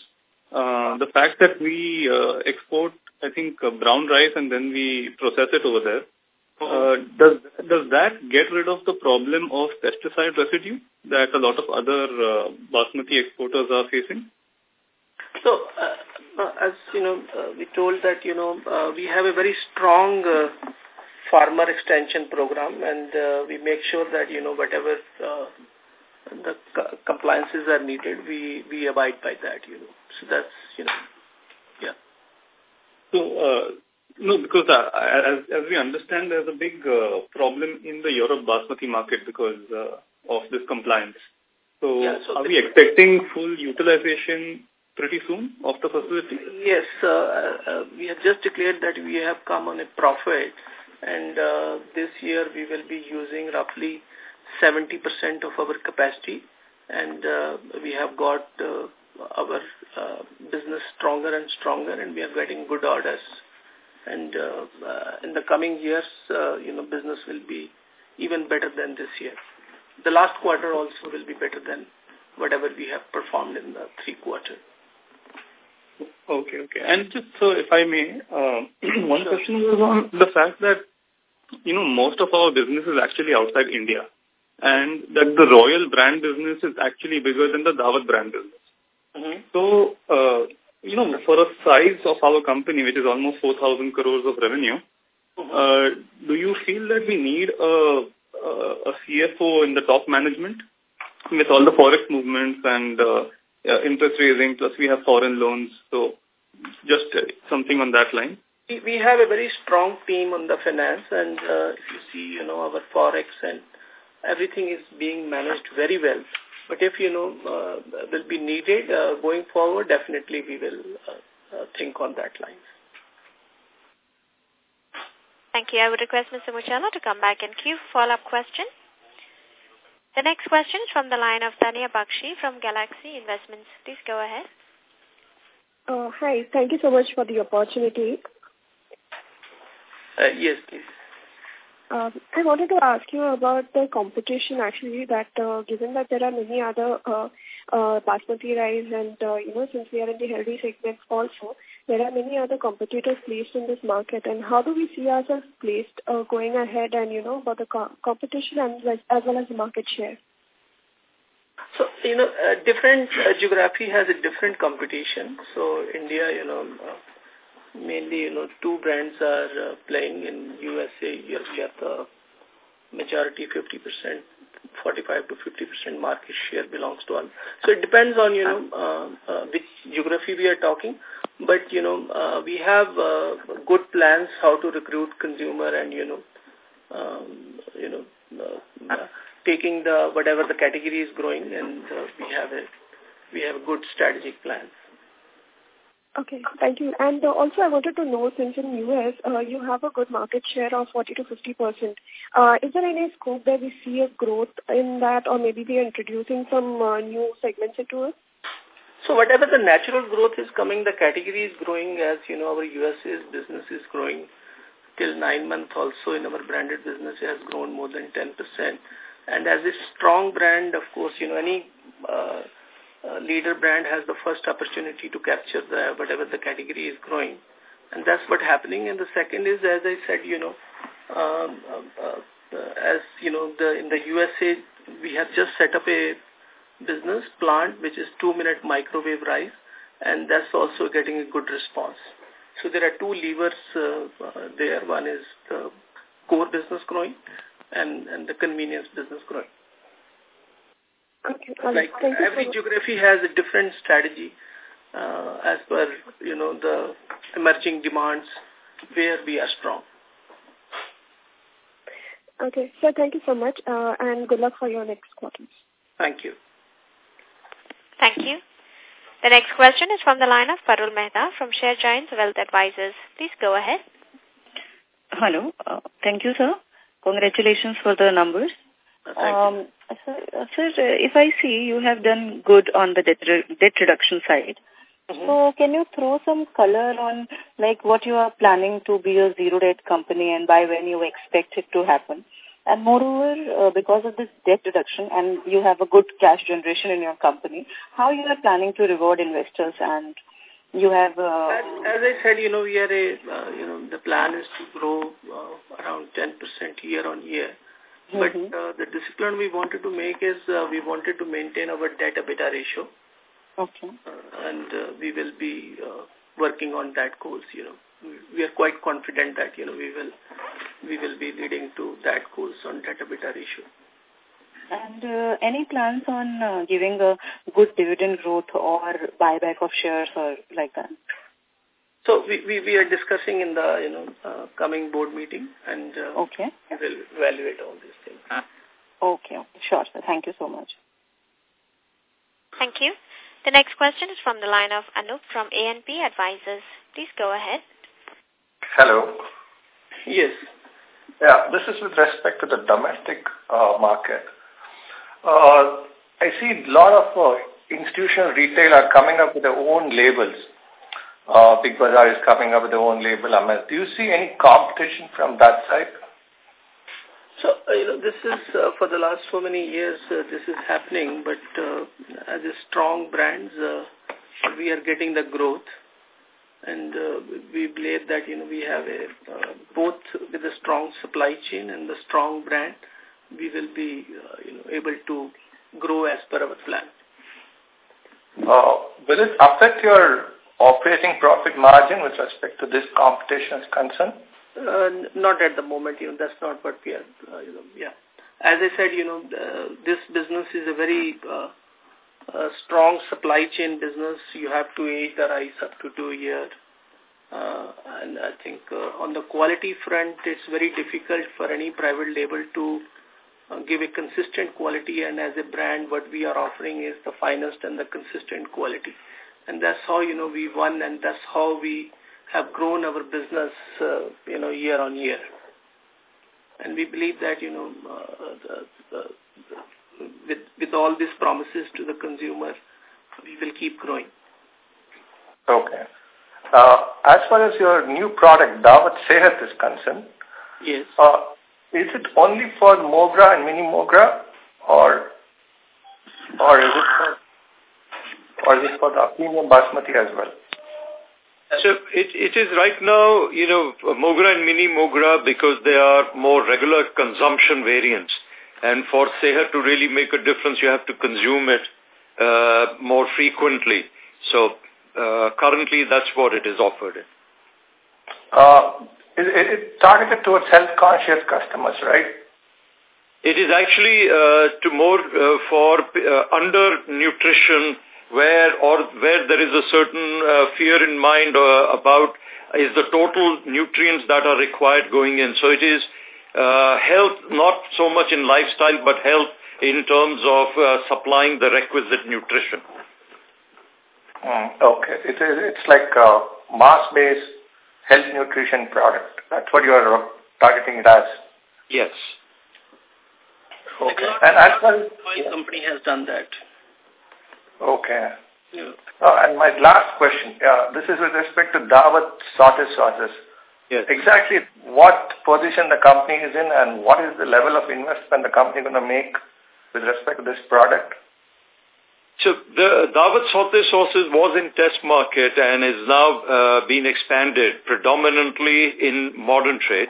uh, the fact that we uh, export, I think, brown rice and then we process it over there, does does that get rid of the problem of pesticide residue that a lot of other basmati exporters are facing? So, as you know, we told that you know we have a very strong farmer extension program, and uh, we make sure that you know whatever uh, the compliances are needed, we we abide by that. You know, so that's you know, yeah. So, uh, no, because uh, as, as we understand, there's a big uh, problem in the Europe basmati market because uh, of this compliance. So, Yeah, so are we expecting full utilization pretty soon of the facility? Yes, uh, uh, we have just declared that we have come on a profit, and uh, this year we will be using roughly 70% of our capacity, and uh, we have got uh, our uh, business stronger and stronger, and we are getting good orders. And uh, uh, in the coming years, uh, you know, business will be even better than this year. The last quarter also will be better than whatever we have performed in the three quarter. Okay, okay. And just so if I may, uh, one question was on the fact that, you know, most of our business is actually outside India and that the Royal brand business is actually bigger than the Daawat brand business. Mm-hmm. So, uh, you know, for a size of our company, which is almost 4,000 crores of revenue, uh, do you feel that we need a, a, a CFO in the top management with all the forex movements and uh, uh, interest raising, plus we have foreign loans. So just uh, something on that line. We we have a very strong team on the finance and uh, if you see, you know, our forex and everything is being managed very well. But if, you know, uh, will be needed uh, going forward, definitely we will uh, uh, think on that line. Thank you. I would request Mr. Muchala to come back and queue for follow-up question. The next question is from the line of Tanya Bakshi from Galaxy Investments. Please go ahead. Uh, hi, thank you so much for the opportunity. Uh, yes, please. Um, I wanted to ask you about the competition actually that uh, given that there are many other uh, uh, basmati rice and uh, you know since we are in the healthy segment also there are many other competitors placed in this market and how do we see ourselves placed uh, going ahead and you know for the co competition and as, well as the market share. So, you know, uh, different uh, geography has a different competition. So, India, you know, uh, mainly, you know, two brands are uh, playing in USA. Here we are the majority 50%, 45 to 50% market share belongs to us. So it depends on, you know, uh, uh, which geography we are talking. But, you know, uh, we have uh, good plans how to recruit consumer and, you know, um, you know, uh, uh, taking the whatever the category is growing and uh, we have a we have a good strategic plan. Okay, thank you. And uh, also I wanted to know, since in U.S. Uh, you have a good market share of 40 to 50 percent, uh, is there any scope that we see a growth in that or maybe we are introducing some uh, new segments into it? So whatever the natural growth is coming, the category is growing as, you know, our US's business is growing till nine months also in our branded business has grown more than 10%. And as a strong brand, of course, you know, any uh, uh, leader brand has the first opportunity to capture the whatever the category is growing. And that's what happening. And the second is, as I said, you know, um, uh, uh, as, you know, the in the USA, we have just set up a business plant, which is two-minute microwave rice, and that's also getting a good response. So there are two levers uh, uh, there. One is the core business growing and, and the convenience business growing. Okay. Like every geography has a different strategy uh, as per, you know, the emerging demands where we are strong. Okay. So thank you so much uh, and good luck for your next quarters. Thank you. Thank you. The next question is from the line of Parul Mehta from Share Giants Wealth Advisors. Please go ahead. Hello. Uh, thank you, sir. Congratulations for the numbers. Um, sir, uh, sir, if I see you have done good on the debt, re debt reduction side, mm -hmm. so can you throw some color on like what you are planning to be a zero debt company and by when you expect it to happen? And moreover, uh, because of this debt reduction and you have a good cash generation in your company, how you are planning to reward investors and you have... Uh, as, as I said, you know, we are a, uh, you know, the plan is to grow uh, around 10% year on year. Mm -hmm. But uh, the discipline we wanted to make is uh, we wanted to maintain our debt EBITDA ratio. Okay. Uh, and uh, we will be uh, working on that course, you know. We are quite confident that, you know, we will we will be leading to that course on debt EBITDA ratio. And uh, any plans on uh, giving a good dividend growth or buyback of shares or like that? So we, we, we are discussing in the you know uh, coming board meeting and uh, okay. we will evaluate all these things. Okay, okay, sure, sir. Thank you so much. Thank you. The next question is from the line of Anup from ANP Advisors. Please go ahead. Hello. Yes. Yeah, this is with respect to the domestic uh, market. Uh, I see a lot of uh, institutional retail are coming up with their own labels. Uh, Big Bazaar is coming up with their own label. Do you see any competition from that side? So, uh, you know, this is, uh, for the last so many years, uh, this is happening, but uh, as a strong brands, uh, we are getting the growth. And uh, we believe that, you know, we have a, uh, both with a strong supply chain and the strong brand, we will be, uh, you know, able to grow as per our plan. Uh, will it affect your operating profit margin with respect to this competition is concerned? Uh, not at the moment, you know, that's not what we are, uh, you know, yeah. As I said, you know, uh, this business is a very uh, uh, strong supply chain business. You have to age the rice up to two years. Uh, and I think uh, on the quality front, it's very difficult for any private label to uh, give a consistent quality. And as a brand, what we are offering is the finest and the consistent quality. And that's how, you know, we won and that's how we have grown our business, uh, you know, year on year. And we believe that, you know, uh, the, the, the, with, with all these promises to the consumer, we will keep growing. Okay. Uh, as far as your new product, Daawat Sehat is concerned, yes. Uh, is it only for Mogra and Mini Mogra or or is it for, or is it for Basmati as well? So it, it is right now, you know, Mogra and Mini Mogra because they are more regular consumption variants. And for Sehat to really make a difference, you have to consume it uh, more frequently. So uh, currently, that's what it is offered. Uh, it, it targeted towards health-conscious customers, right? It is actually uh, to more uh, for uh, undernutrition where or where there is a certain uh, fear in mind uh, about is the total nutrients that are required going in. So it is uh, health, not so much in lifestyle, but health in terms of uh, supplying the requisite nutrition. Mm, okay. It is, it's like a mass-based health nutrition product. That's what you are targeting it as. Yes. Okay. And as far as oil company has done that. Okay. Yeah. Oh, and my last question, uh, this is with respect to Daawat Salted Sauces. Yes. Exactly what position the company is in and what is the level of investment the company going to make with respect to this product? So the Daawat Salted Sauces was in test market and is now uh, being expanded predominantly in modern trade.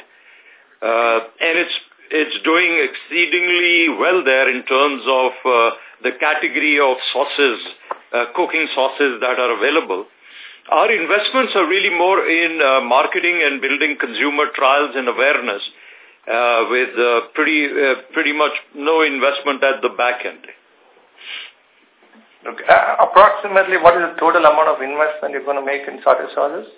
Uh, and it's it's doing exceedingly well there in terms of uh, the category of sauces, uh, cooking sauces that are available. Our investments are really more in uh, marketing and building consumer trials and awareness uh, with uh, pretty uh, pretty much no investment at the back end. Okay. Uh, approximately what is the total amount of investment you're going to make in sauces?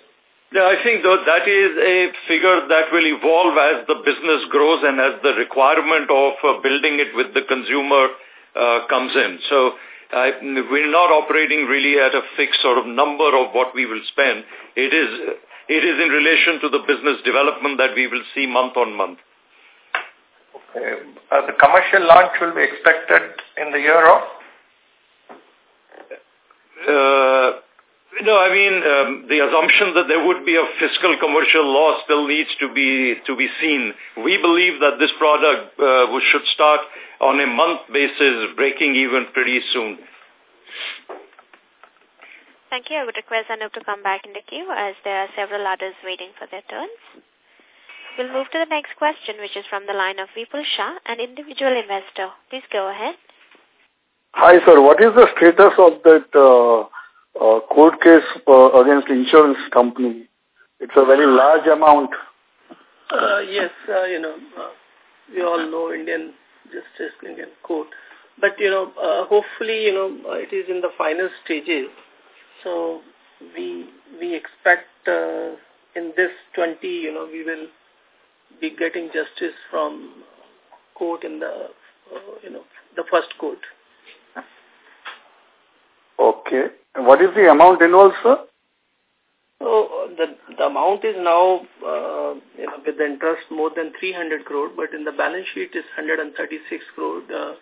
Yeah, I think that that is a figure that will evolve as the business grows and as the requirement of uh, building it with the consumer uh, comes in. So uh, we're not operating really at a fixed sort of number of what we will spend. It is it is in relation to the business development that we will see month on month. Okay. Uh, the commercial launch will be expected in the year of? No, I mean, um, the assumption that there would be a fiscal commercial law still needs to be to be seen. We believe that this product uh, should start on a month basis, breaking even pretty soon. Thank you. I would request Anup to come back in the queue as there are several others waiting for their turns. We'll move to the next question, which is from the line of Vipul Shah, an individual investor. Please go ahead. Hi, sir. What is the status of that uh, uh, court case uh, against insurance company. It's a very large amount. Uh, yes, uh, you know, uh, we all know Indian justice, Indian court. But, you know, uh, hopefully, you know, uh, it is in the final stages. So we we expect uh, in this 20, you know, we will be getting justice from court in the, uh, you know, the first court. Okay. And what is the amount involved, sir? So the the amount is now uh, you know with the interest more than 300 crore, but in the balance sheet is 136 crore. The,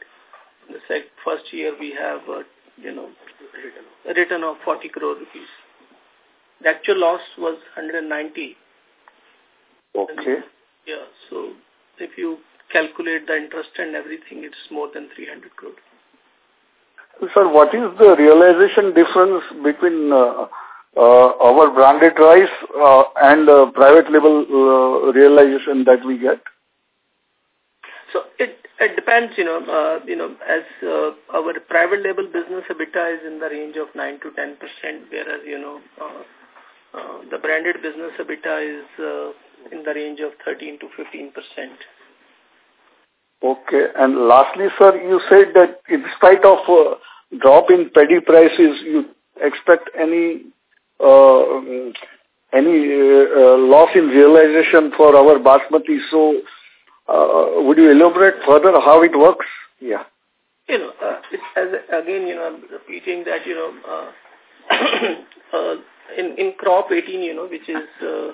the sec first year we have uh, you know a return of 40 crore rupees. The actual loss was 190. Okay. And, yeah. So if you calculate the interest and everything, it's more than 300 crore. Sir, what is the realization difference between uh, uh, our branded rice uh, and uh, private label uh, realization that we get? So it it depends, you know, uh, you know, as uh, our private label business EBITDA is in the range of 9 to 10 percent, whereas, you know, uh, uh, the branded business EBITDA is uh, in the range of 13 to 15 percent. Okay. And lastly, sir, you said that in spite of uh, drop in paddy prices, you expect any uh, any uh, uh, loss in realization for our basmati. So, uh, would you elaborate further how it works? Yeah. You know, uh, it's as again, you know, I'm repeating that, you know, uh, uh, in in crop 18, you know, which is uh,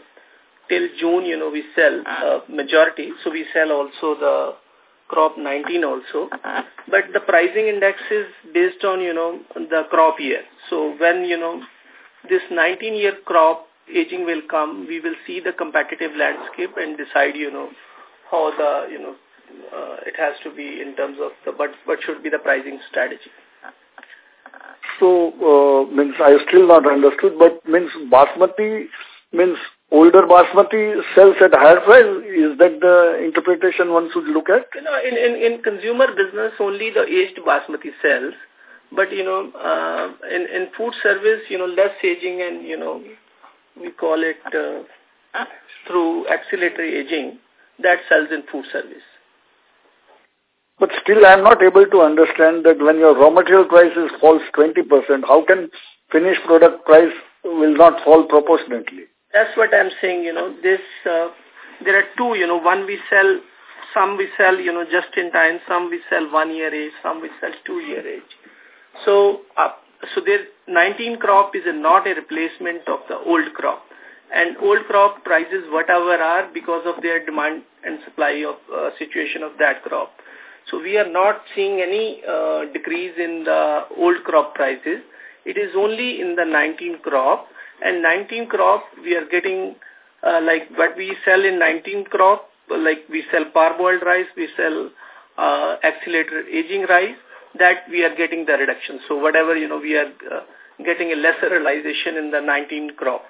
till June, you know, we sell uh, majority. So we sell also the crop 19 also. But the pricing index is based on, you know, the crop year. So when, you know, this 19-year crop aging will come, we will see the competitive landscape and decide, you know, how the, you know, uh, it has to be in terms of the, what, what should be the pricing strategy. So, uh, means I still not understood, but means basmati means older basmati sells at higher price. Is that the interpretation one should look at? You know, in, in, in consumer business, only the aged basmati sells. But, you know, uh, in, in food service, you know, less aging and, you know, we call it uh, through accelerated aging, that sells in food service. But still, I am not able to understand that when your raw material prices falls 20%, how can finished product price will not fall proportionately? That's what I'm saying, you know, this, uh, there are two, you know, one we sell, some we sell, you know, just in time, some we sell one year age, some we sell two year age. So, uh, so there, 19 crop is a, not a replacement of the old crop. And old crop prices, whatever are, because of their demand and supply of uh, situation of that crop. So we are not seeing any uh, decrease in the old crop prices. It is only in the 19 crop. And 19 crop, we are getting uh, like what we sell in 19 crop, like we sell parboiled rice, we sell uh, accelerated aging rice, that we are getting the reduction. So whatever, you know, we are uh, getting a lesser realization in the 19 crop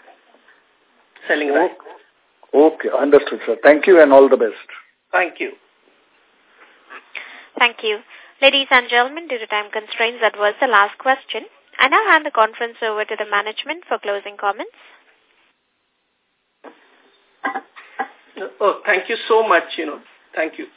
selling okay. rice. Okay, understood, sir. Thank you and all the best. Thank you. Thank you. Ladies and gentlemen, due to time constraints, that was the last question. I now hand the conference over to the management for closing comments. Oh, thank you so much, you know. Thank you.